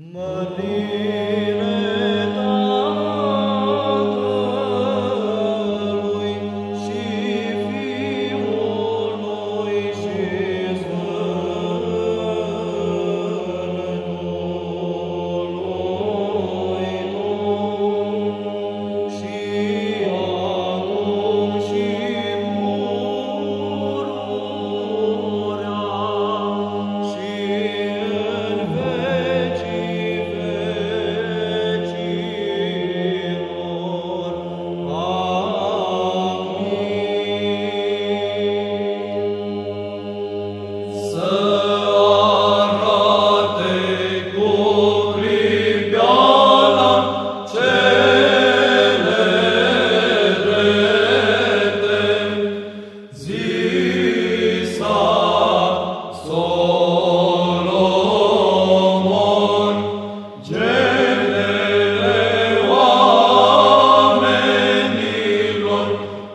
Maria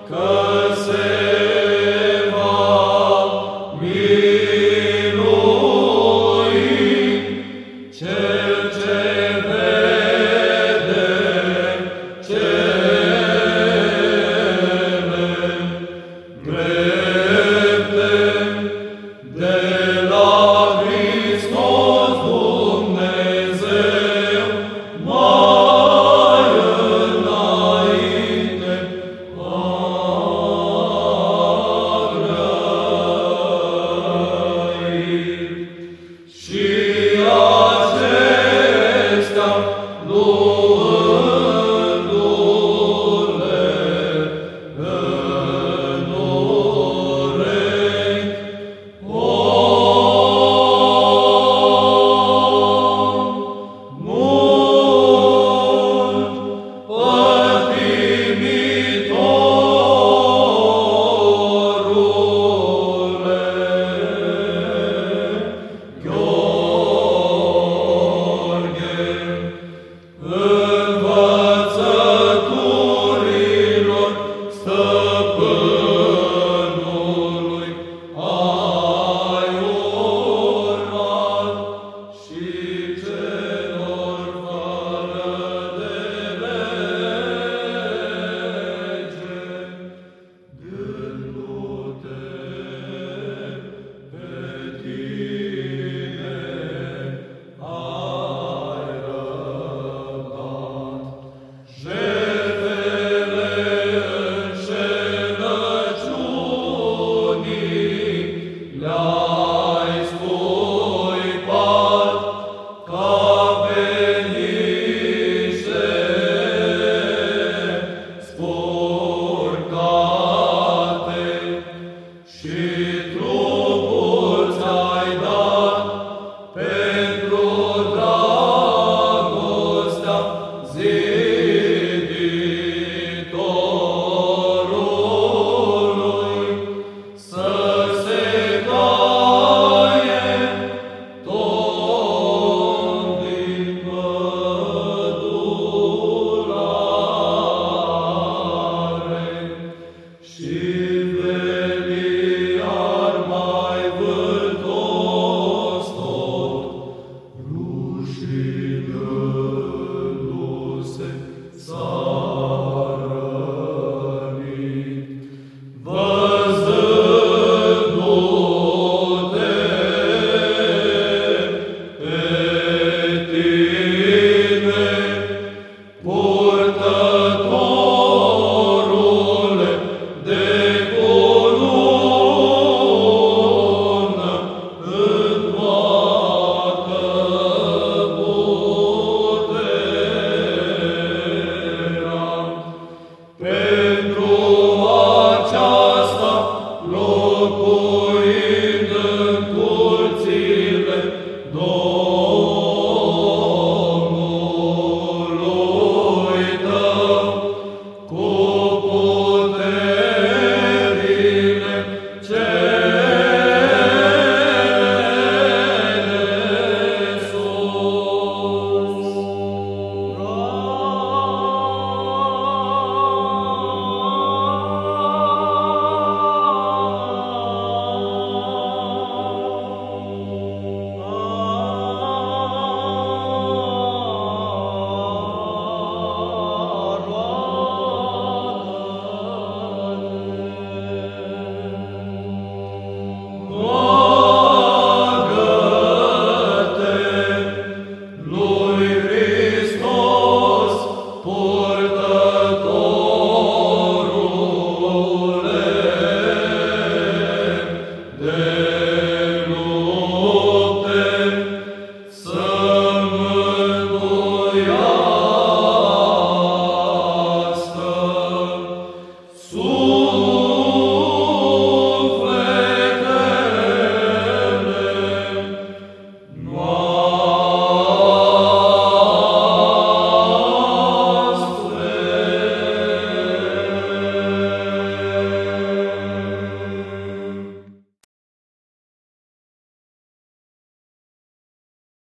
Good.